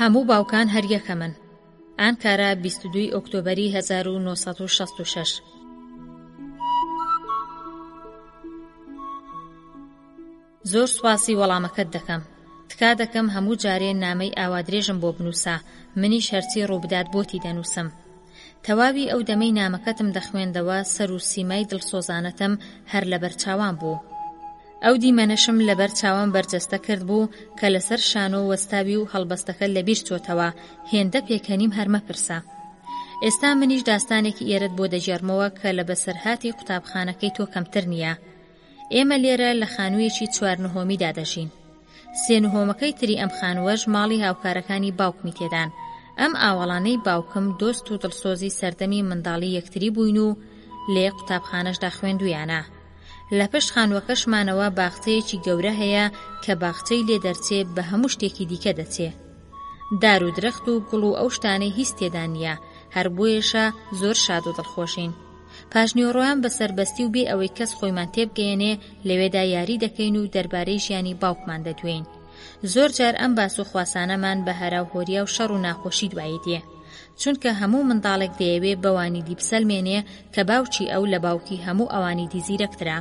هەموو باوکان هەر یەکەمن ئانکارا 22 ئۆکتۆبری 1966 زۆر سوپاسی وەڵامەکەت دەکەم تکا دەکەم هەموو جارێ نامەی ئاوادرێژم بۆ بنووسە منیش هەرچی ڕووبدات بۆتی دەنووسم تەواوی ئەو دەمەی نامەکەتم دەخوێندەوە سەر و سیمای دڵسۆزانەتم هەر لەبەر چاوان بوو. ئەو دیمەنەشم لەبەر چاوان بەرجەستە کردبوو کە لەسەر شانۆ وەستاوی و هەڵبەستەکە لەبیر چۆتەوە، هێندە پێکەنیم هەر مەپرسە. ئێستا منیش داستانێکی ئێرەت بۆ دەگێڕمەوە کە لە بەسەرهاتی قوتابخانەکەی تۆ کەمتر نییە. ئێمە لێرە لە خانوویەکی چوار نهۆمیدا دەژین. سێ نهۆمەکەی تری ئەم خانووەش ماڵی هاوکارەکانی باوکمی تێدان. ئەم ئاوەڵانەی باوکم دۆست و دڵسۆزی سەردەمی منداڵی یەکتری بووین و لێ قوتابخانەشدا خوێندوویانە. لە پشت خانووەکەشمانەوە باخچەیەکی گەورە هەیە کە باخچەی لێ دەرچێ بە هەموو شتێکی دیکە دەچێ. دار و درەخت و گوڵ و ئەو شتانەی هیچ تێدا نییە، هەر بۆیەشە زۆر شاد و دڵخۆشین. پاشنیوەڕۆیان بە سەربەستی و بێ ئەوەی کەس خۆیمان تێبگەیەنێ لەوێدا یاری دەکەین و دەربارەی ژیانی باوکمان دەدوێین. زۆر جار ئەم باس و خواسانەمان بە هەرا و هۆریا و شەڕ و ناخۆشی دوایی دێ. چونکە هەموو منداڵێک دەیەوێ بەوانی دی بسەلمێنێ کە باوکی ئەو لە باوکی هەموو ئەوانی دی زیرەکترە.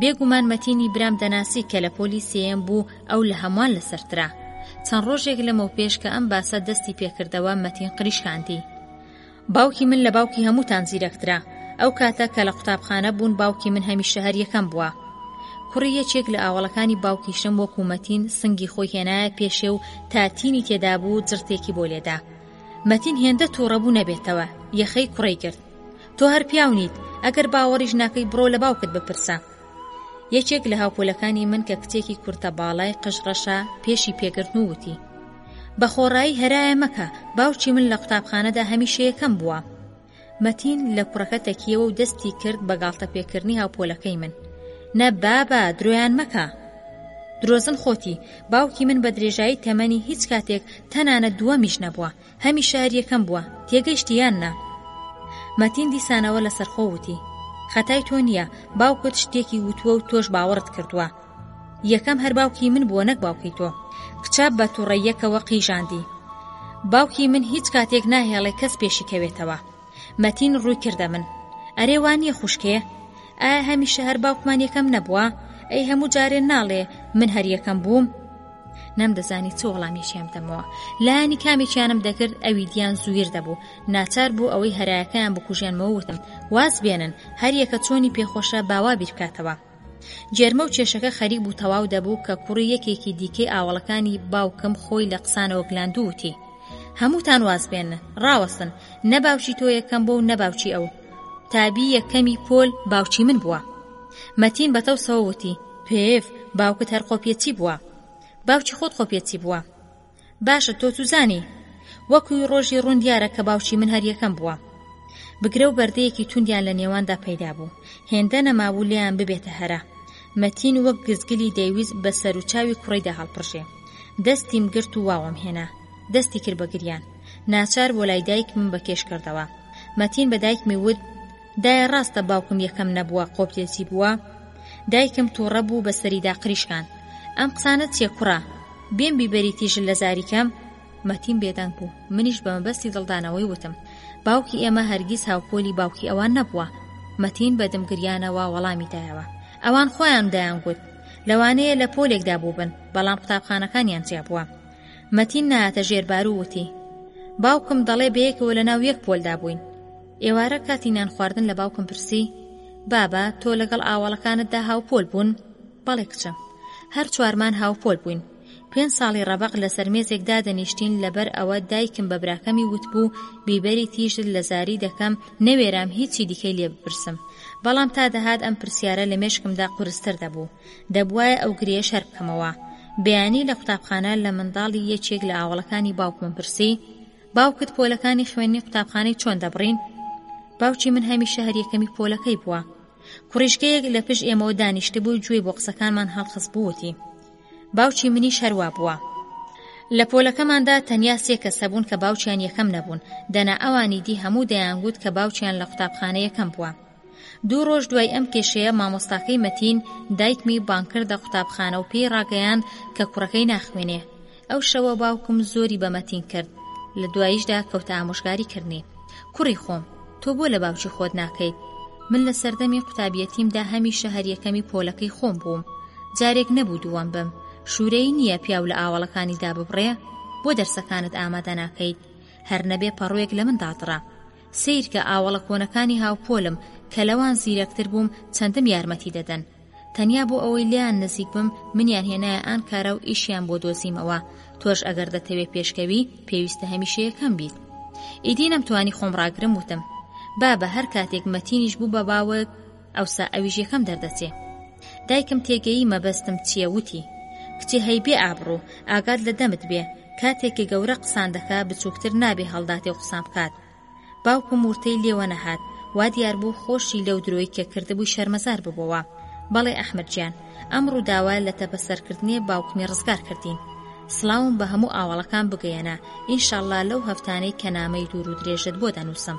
بێ گومان مەتینی برام دەناسی کە لە پۆلی سێیەم بوو ئەو لە هەمووان لەسەرترە. چەند ڕۆژێک لەمەوپێش کە ئەم باسە دەستی پێکردەوە مەتین قریشکاندی. باوکی من لە باوکی هەمووتان زیرەکترە ئەو کاتە کە لە قوتابخانە بوون باوکی من هەمیشە هەر یەکەم بووە کوڕی یەکێک لە ئاوەڵەکانی باوکیشم وەکو مەتین سنگی خۆی هێنایە پێشێ و تا تینی تێدابوو جڕتێکی بۆ لێدا مەتین هێندە تووڕەبوو نەبێتەوە یەخەی کوڕی کرد تۆ هەر پیاونیت ئەگەر باوەڕیش ناکەی بڕۆ لە باوکت بپرسە یەکێک لە هاوپۆلەکانی من کە کچێکی کورتە باڵای قژ ڕەشە پێشی پێگرتن و وتی بە خۆڕایی هەرایە مەکە باوکی من لە قوتابخانەدا هەمیشەیەکەم بووە مەتین لە کوڕەکە تەکیەوە و دەستی کرد بە گاڵتە پێکردنی هاوپۆلەکەی من نە بابا درۆیان مەکە درۆزن خۆتی باوکی من بە درێژایی تەمەنی هیچ کاتێک تەنانە دووەمیش نەبووە هەمی شار یەکەم بووە، تێگەیشتی یان نا؟ مەتین دیسانەوە لەسەرخۆ وتی، خەتای تۆ نییە، باوکت شتێکی وتووە و تۆش باوەڕت کردووە. یەکەم هەر باوکی من بووە نەک باوکی تۆ. کچە بە توڕەییەکەوە قیژاندی، باوکی من هیچ کاتێک ناهێڵێ کەس پێشی کەوێتەوە. مەتین ڕووی کردە من ئەرێ وا نییە خوشکێ؟ ئایا هەمیشە هەر باوکمان یەکەم نەبووە؟ ئەی هەموو جارێ ناڵێ من هەر یەکەم بووم؟ نەمدەزانی چ وەڵامێکیان بدەمەوە لایانی کامێکیانم دەکرد ئەوی دیان زوویر دەبوو ناچار بوو ئەوەی هەرایەکەیان بکوژێنمەوە وتم واز بێنن هەریەکە چۆنی پێخۆشە باوا بیرکاتەوە جێرمە و کێشەکە خەریک بوو تەواو دەبوو کە کوڕی یەکێکی دیکەی ئاوەڵەکانی باوکم خۆی لە قسانەوە گلاندوو وتی هەمووتان واز بێنن ڕاوەستن نە باوکی تۆ یەکەم بۆ و نە باوکی ئەو تابی یەکەمی پۆل باوکی من بووە مەتین بە تەوسەوە وتی پێف باوکت هەر قۆپیەچی بووە باوکی خۆت قۆپیەچی بووە باشە تۆ توزانی وەکوی ڕۆژی ڕون دیارە کە باوکی من هەر یەکەم بووە بگرە و بەردەیەکی توندیان لە نێواندا پەیدا بوو هێندە نەمابوو لێیان ببێتە هەرا مەتین وەک گزگلی دەیویست بە سەر و چاوی کوڕیدا هەڵپڕژێ دەستیم گرت و واوەم هێنا دەستی کرد بە گریان ناچار بۆ لای دایکمم بە کێش کردەوە مەتین بە دایکمی وت دایە ڕاستە باوکم یەکەم نەبووە قۆپلێتی بووە؟ دایکم توڕە بوو بە سەریدا قریشکان ئەم قسانە چیە کوڕە؟ بێم بیبەری تیژ لە زاری کەم؟ مەتین بێدەنگ بوو منیش بە مەبەستی دڵدانەوەی وتم باوکی ئێمە هەرگیز هاوپۆلی باوکی ئەوان نەبووە مەتین بە دمگریانەوە وەڵامی دایەوە ئەوان خۆیان دەیان گوت لەوانەیە لە پۆلێکدا بووبن بەڵام قوتابخانەکانیان جیا بووە مەتین نایەتە ژێربارو وتی باوکم دەڵێ بەیەکەوە لە ناو یەک پۆلدا بووین ئێوارە کاتی نانخواردن لە باوکم پرسی، بابە، تۆ لەگەڵ ئاوەڵەکانتدا هاوپۆل بوون؟ بەڵێ کچم. هەر چوارمان هاوپۆل بووین. پێنج ساڵی ڕەبەق لەسەر مێزێک دادەنیشتین لەبەر ئەوە دایکم بە براکەمی وتبوو بیبەری تیژت لە زاری دەکەم نەوێرام هیچی دیکەی لێ بپرسم بەڵام تا دەهات ئەم پرسیارە لە مێشکمدا قورستر دەبوو دەبوایە ئەو گرێیەش هەر بکەمەوە بەیانی لە قوتابخانە لە منداڵی یەکێک لە ئاوەڵەکانی باوکمم پرسی باوکت پۆلەکانی خوێندنی قوتابخانەی چۆن دەبڕین؟ باوکی من هەمیشە هەر یەکەمی پۆلەکەی بووە. کوڕیشکەیەک لە پشت ئێمەوە دانیشتبوو گوێی بۆ قسەکانمان هەڵخست بووتی. باوکی منیش هەروا بووە. لە پۆلەکەماندا تەنیا سێ کەس هەبوون کە باوکیان یەکەم نەبوون، دەنا ئەوانی دی هەموو دەیانگوت کە باوکیان لە قوتابخانە یەکەم بووە. دوو ڕۆژ دوای ئەم کێشەیە مامۆستاکەی مەتین دایکمی بانگ کردە قوتابخانە و پێی ڕاگەیاند کە کوڕەکەی ناخوێنێ. ئەو شەوە باوکم زۆری بە مەتین کرد. لە دواییشدا کەوتە ئامۆژگاری کردنی. کوڕی خۆم، تۆ بۆ لە باوکی خۆت ناکەیت؟ من لە سەردەمی قوتابیەتیمدا هەمیشە هەر یەکەمی پۆلەکەی خۆم بووم. جارێک نەبوو دووەم بم. شوورەیی نییە پیاو لە ئاوەڵەکانی داببڕێ؟ بۆ دەرسەکانت ئامادە ناکەیت؟ هەر نەبێ پەڕۆیەک لە من دادڕە. سەیرکە ئاوەڵە کۆنەکانی هاوپۆلم کە لەوان زیرەکتر بووم چەندم یارمەتی دەدەن. تەنیا بۆ ئەوەی لێیان نزیک بم منیان هێنایە ئانکارا و ئیشیان بۆ دۆزیمەوە، تۆش ئەگەر دەتەوێ پێشکەوی پێویستە هەمیشەیەکەم بیت. ئیدی نەمتوانی خۆم ڕاگرم وتم، بابە هەر کاتێک مەتینیش بوو بە باوک، ئەوسا ئەویش یەکەم دەردەچێ. دایکم تێگەیی مەبەستم چییە وتی، کچێ هەی بێ ئابڕوو، ئاگات لە دەمت بێ، کاتێ کە گەورە قسان دەکا بچووکتر نابێ هەڵداتێ و قسان بکات. باوکم ورتەی لێ وەنەهات، وا دیار بوو خۆشی لەو درۆی کە کردبووی شەرمەزار ببۆوە. بەڵێ ئەحمەد گیان، ئەم ڕووداوە لە تەپەسەرکردنێ باوکمی ڕزگار کردین. سڵاوم بە هەموو ئاوەڵەکان بگەیەنە، ئینشاڵڵا لەو هەفتانەی کە نامەی دوور و درێژت بۆ دەنووسم.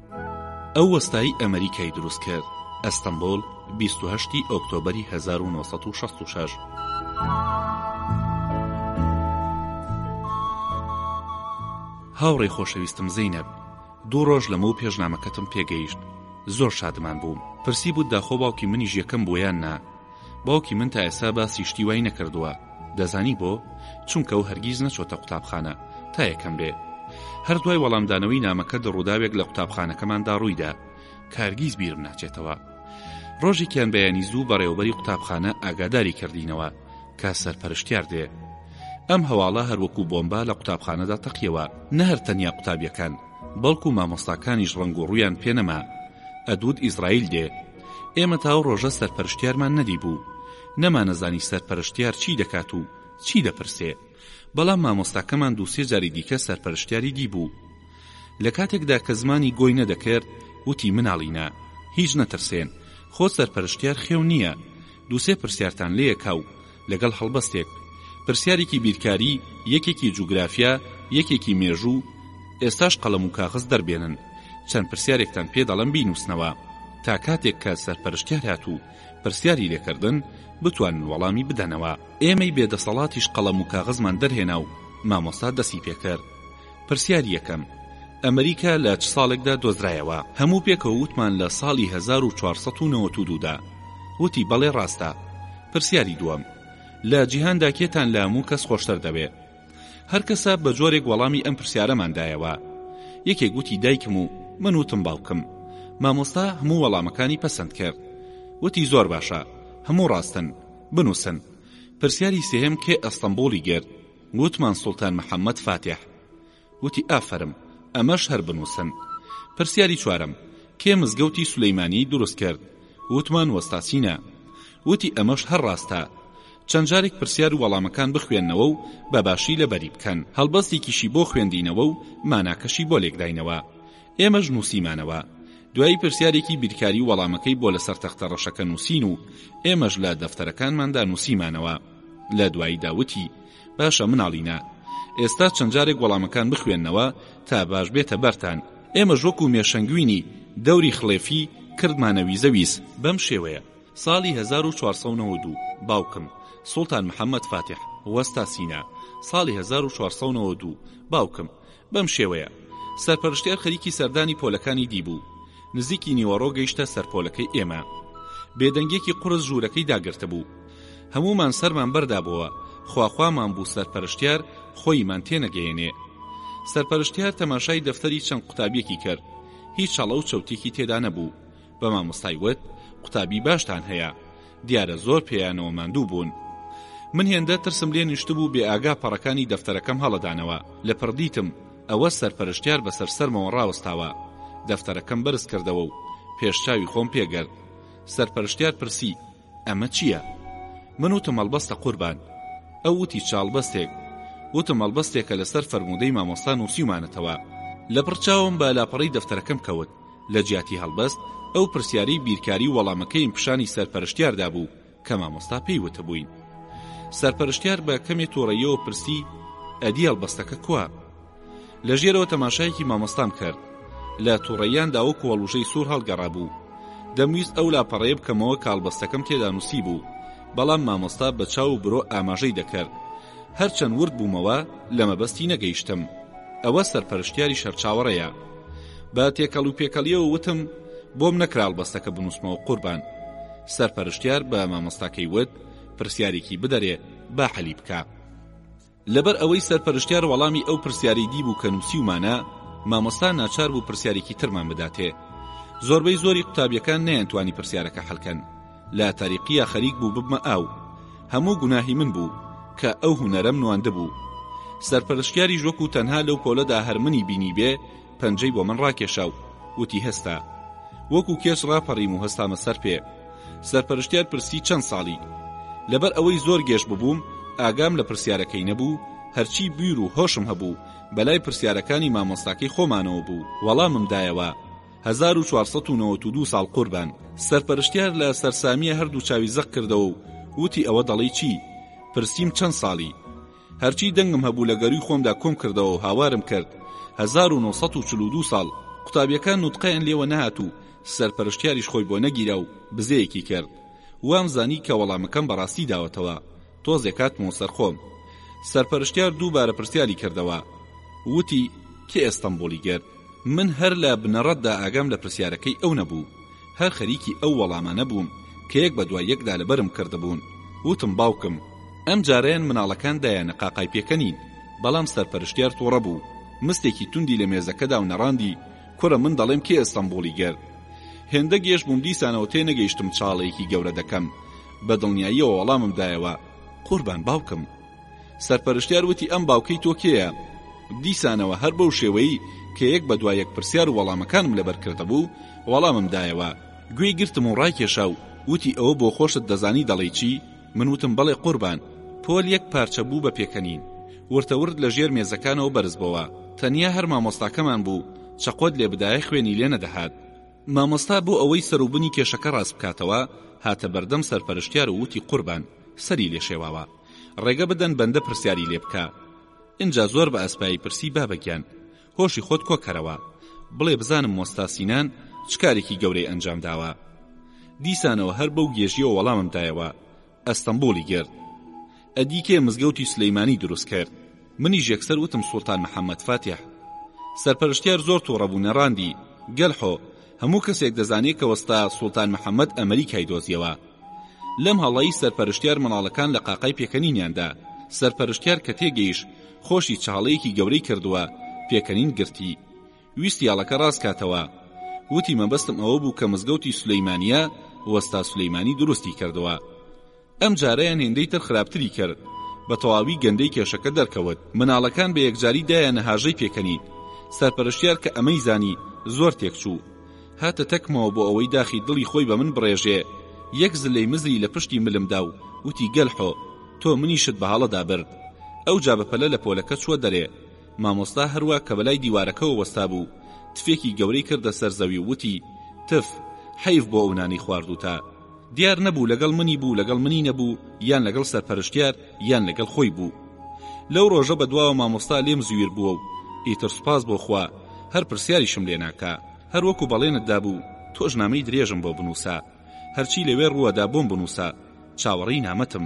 ئەو وەستایی ئەمەریکای دروست کرد ئەستەمبول بیست و هەشت ی ئۆکتۆبەری هەزار و نۆ سەد و شەست و شەش. هاوڕێ خۆشەویستم زینب دوو ڕۆژ لەمە و پێشنامەکەتم پێگەیشت زۆر شادمان بووم پرسی بوو داخۆ باوکی منیش یەکەم بوویان نا باوکی من تا ئێستا باسی شتی وای نەکردووە دەزانی بۆ چونکە و هەرگیز نەچۆتە قوتابخانە تا یەکەم بێ هەر دوای وەڵامدانەوەی نامەکە دڕووداوێک لە قوتابخانەکەماندا ڕوویدا کارگیز بیرم ناچێتەوە ڕۆژێکیان بەیانی زوو بەڕێوبەری قوتابخانە ئاگاداری کردینەوە کە سەرپەرشتیار دێ ئەم هەواڵە هەروەکو بۆمبا لە قوتابخانەدا تەقیەوە نەهر تەنیا قوتابیەکان بەڵکو مامۆستاکانیش ڕنگ و ڕویان پێنەما ئەدود ئیسرائیل دێ ئێمە تا ئەو ڕۆژە سەرپەرشتیارمان نەدیبوو نەمانەزانی سەرپەرشتیار چی دەکات و چی دەپرسێ بەڵام مامۆستاکەمان دوو سێ جاری دیکە سەرپەرشتیاری دیبوو لە کاتێکدا کە زمانی گۆی نەدەکرد وتی مناڵینە هیچ نەترسێن خۆ سەرپەرشتیار خێو نییە دووسێ پرسیارتان لێکاو لەگەڵ هەڵبەستێک، پرسیارێکی بیرکاری، یەکێکی جوگرافیا، یەکێکی مێژوو، ئێستاش قەڵەم و کاغەز دەربێنن، چەند پرسیارێکتان پێ دەڵێم بینووسنەوە، تا کاتێک کە سەرپەرشتیار هات و پرسیاری لێ کردن، بتوانن وەڵامی بدەنەوە. ئێمەی بێ دەسەڵاتیش قەڵەم و کاغەزمان دەرهێنا و مامۆستا دەستی پێ کرد. پرسیار یەکەم، ئەمریکا لە چ ساڵێکدا دۆزرایەوە؟ هەموو پێکەوە وتمان لە ساڵی هەزار و چوار سەد و نەوەت و دوو دا. وتی، بەڵێ ڕاستە. پرسیاری دووەم، لە جیهاندا کێتان لە هەموو کەس خۆشتر دەوێ؟ هەر کەسە بە جۆرێک وەڵامی ئەم پرسیارەمان دایەوە. یەکێک وتی دایکم و من وتم باوکم. مامۆستا هەموو وەڵامەکانی پەسەند کرد. وتی زۆر باشە. هەموو ڕاستن. بنووسن. پرسیاری سێیەم کێ ئەستەنبوڵی گرت؟ گوتمان سوڵتان محەمەد فاتیح. وتی ئافەرم، ئەمەش هەر بنووسن. پرسیاری چوارەم، کێ مزگەوتی سولەیمانیی دروست کرد؟ وتمان وەستا سینا. وتی ئەمەش هەر ڕاستە. چەند جارێک پرسیار و وەڵامەکان بخوێننەوە و بە باشی لەبەری بکەن. هەڵبەستێکیشی بۆ خوێندینەوە و ماناکەشی بۆ لێکداینەوە. ئێمەش نووسیمانەوە. دوایی پرسیارێکی بیرکاری و وەڵامەکەی بۆ لەسەر تەختە ڕەشەکە نووسین و ئێمەش لە دەفتەرەکانماندا نووسیمانەوە. لە دواییدا وتی، باشە مناڵینە، ئێستا چەند جارێک وەڵامەکان بخوێنەوە تا باش بێتە بەرتان، ئێمەش وەکو مێشەنگوینی دەوری خڵێفی کردمانە ویزە ویز، بەم شێوەیە ساڵی هەزار و چوار سەد و نەوەد و دوو باوکم، سوڵتان محەمەد فاتیح، وەستا سینا، ساڵی هەزار و چوار سەد و نەوەد و دوو باوکم، بەم شێوەیە سەرپەرشتیار خەریکی سەردانی پۆلەکانی دی بوو نزیکی نیوەڕۆ گەیشتە سەر پۆلەکەی ئێمە بێدەنگێکی قورس ژوورەکەی داگرتبوو هەموومان سەرمان بەردابەوە خواخوامان بوو سەرپەرشتیار خۆیمان تێنەگەیەنێ سەرپەرشتیار تەماشای دەفتەری چەند قوتابیەکی کرد هیچ هەڵە و چەوتێکی تێدا نەبوو بە مامۆستای وت قوتابی باشتان هەیە دیارە زۆر پێیانەوە ماندوو بوون من هێندە ترسم لێ نیشتبوو بێ ئاگا پەڕەکانی دەفتەرەکەم هەڵەدانەوە لە پڕدیتم ئەوە سەرپەرشتیار بەسەر سەرمەوە ڕاوەستاوە دەفتەرەکەم بەرز کردەوە و پێشچوی خۆم پێگەرد سەرپەرشتیار پرسی ئەمە چیە؟ من وتم مەڵبەستە قوربان. ئەو وتی چاڵبەستێک. وتم مەڵبەستێکە لەسەر فەرموودەی مامۆستا نووسیومانەتەوە. لە پڕچاوم بە لاپەڕەی دەفتەرەکەم کەوت. لە جیاتی هەڵبەست، ئەو پرسیارەی بیرکاری و وەڵامەکەیم پیشانی سەرپەرشتیار دابوو کە مامۆستا پێی وتبووین. سەرپەرشتیار بە کەمێ تووڕەییەوە پرسی، ئەدی هەڵبەستەکە کوا؟ لە ژێرەوە تەماشایەکی مامۆستام کرد لە توڕەییاندا وەکو وەڵوژەی سوور هەڵگەڕابوو دەمویست ئەو لاپەڕەیە بکەمەوە کاڵبەستەکەم تێدا نووسی بوو بەڵام مامۆستا بە چاو و برۆ ئاماژەی دەکرد هەرچەند ورد بوومەوە لە مەبەستی نەگەیشتم ئەوە سەرپەرشتیاری شەرچاوەڕەیە بە تێکەڵ و پێکەڵیەوە وتم بۆم نەکراڵ بەستەکە بنووسمەوە قوربان سەرپەرشتیار بە مامۆستاکەی وت پرسیارێکی بدەرێ با حەلی بکە لەبەر ئەوەی سەرپەرشتیار وەڵامی ئەو پرسیارەی دیبوو کە نووسیومانە، مامۆستا ناچار بوو پرسیارێکی ترمان بداتێ. زۆربەی زۆری قوتابیەکان نەیانتوانی پرسیارەکە حەلکەن. لە تاریقییا خەریک بوو ببمە ئاو. هەموو گوناهی من بوو، کە ئەو هونەرەم نواندبوو. سەرپەرشتیاریش وەکو تەنها لەو پۆلەدا هەر منی بینیبێ، پەنجەی بۆ من ڕاکێشا و وتی هەستا. وەکو کێچ ڕاپەڕیم و هەستامە سەر پێ. سەرپەرشتیار پرسی چەند ساڵی؟ لەبەر ئەوەی زۆر گێژ ببووم، ئاگام لە پرسیارەکەی نەبوو، هەرچی بویر و هۆشم هەبوو، بەلای پرسیارەکانی مامۆستاکەی خۆمانەوە بوو. وەڵامم دایەوە، هەزار و چوار سەد و نەوەت و دوو ساڵ قوربان. سەرپەرشتیار لە سەرسامییە هەردوو چاوی زەق کردەوە و وتی ئەوە دەڵێی چی؟ پرسیم چەند ساڵی؟ هەرچی دەنگم هەبوو لە گەرووی خۆمدا کۆم کردەوە و هاوارم کرد، هەزار و نۆ سەد و چل و دوو ساڵ، قوتابییەکان نوتقەیان لێوە نەهات و سەرپەرشتیاریش خۆی بۆ نەگیرا و بزەیەکی کرد. وام زانی کە وەڵامەکەم بەڕاستی داوەتەوە. تۆزێک هاتمەوە سەر خۆم. سەرپەرشتیار دووبارە پرسیاری کردەوە. وتی. کێ ئێستەنبوڵی گرت؟ من هەر لە بنەڕەتدا ئاگام لە پرسیارەکەی ئەو نەبوو. هەر خەریکی ئەو وەڵامانە بووم کە یەک بە دوای یەکدا لەبەرم کردبوون وتم باوکم ئەم جارەیان مناڵەکان دایانە قاقای پێکەنین بەڵام سەرپەرشتیار توڕە بوو مستێکی توندی لە مێزەکەدا و نەڕاندی کورە من دەڵێم کێ ئەستەمبوڵی گرت هێندە گێژ بووم دیسانەوە تێ نەگەیشتم چاڵێکی گەورە دەکەم بە دڵنیاییەوە وەڵامم دایەوە قوربان باوکم سەرپەرشتیار وتی ئەم باوکەی تۆ کێیە؟ دیسانەوە هەر بەو شێوەی کە یەک بە دوا یەک پرسیار و وەڵامەکانم لەبەر کردبوو وەڵامم دایەوە گوێی گرتم و ڕایکێشا و وتی ئەوە بۆ خۆشت دەزانی دەڵێی چی؟ من وتم بەڵێ قوربان. پۆل یەک پارچە بوو بە پێکەنین. ورتە ورت لە ژێر مێزەکانەوە بەرز بۆوە. تەنیا هەر مامۆستاکەمان بوو چەقۆت لێ بدایە خوێنی لێ نەدەهات. مامۆستا بۆ ئەوەی سەر و بنی کێشەکە ڕاست بکاتەوە هاتە بەردەم سەرپەرشتیار و وتی قوربان سەری لێ شێواوە. ڕێگە بدەن بەندە پرسیاری لێ بکا ئینجا زۆر بە ئەسپایی پرسی بابەگیان هۆشی خۆت کۆکەرەوە بڵێ بزانم مۆستا سینان چ کارێکی گەورەی ئەنجام داوە دیسانەوە هەر بەو گێژیەوە وەڵامم دایەوە ئەستەمبوڵی گرت ئەدی کێ مزگەوتی سلەیمانی دروست کرد منیش یەکسەر وتم سوڵتان محەممەد فاتیح سەرپەرشتیار زۆر تووڕە بوو نەڕاندی گەلحۆ هەموو کەسێک دەزانێ کە وەستا سوڵتان محەمەد ئەمریکای دۆزیەوە. لەم هەڵەی سەرپەرشتیار منداڵەکان لە قاقای پێکەنینیان دا. سەرپەرشتیار کە تێگەیش خۆشی چ هەڵەیەکی گەورەی کردووە، پێکەنین گرتی. ویستی هەڵەکە ڕاست کاتەوە. وتی مەبەستم ئەوە بوو کە مزگەوتی سولەیمانیە وەستا سولەیمانی دروستی کردووە. ئەم جارەیان هێندەی تر خراپتری کرد بە تەواوی گەندەی کێشەکە دەرکەوت مناڵەکان بە یەکجاری دایانە هاژەی پێکەنین سەرپەرشتیار کە ئەمەی زانی زۆر تێکچوو هاتە تەکمەوە بۆ ئەوەی داخی دڵی خۆی بە من بڕێژێ یەک زلەی مزری لە پشتی ملم دا و وتی گەلحۆ تۆ منیشت بە هەڵەدا برد ئەو جا بە پەلە لە پۆلەکە چووە دەرێ مامۆستا هەروا کە بەلای دیوارەکەەوە وەستا بوو تفێکی گەورەی کردە سەر زەوی و وتی تف حەیف بۆ ئەو نانی خواردوتە دیار نەبوو لەگەڵ منی بوو لەگەڵ منی نەبوو یان لەگەڵ سەرپەرشتیار یان لەگەڵ خۆی بوو لەو ڕۆژە بە دواوە مامۆستا لێم زویر بووە و ئیتر سوپاس بۆ خوا هەر پرسیاریشم لێ ناکا هەر وەکو بەڵێنت دابوو تۆش نامەی درێژم بۆ بنووسە هەرچی لەوێ ڕووەدا بۆم بنووسە چاوەڕێی نامەتم.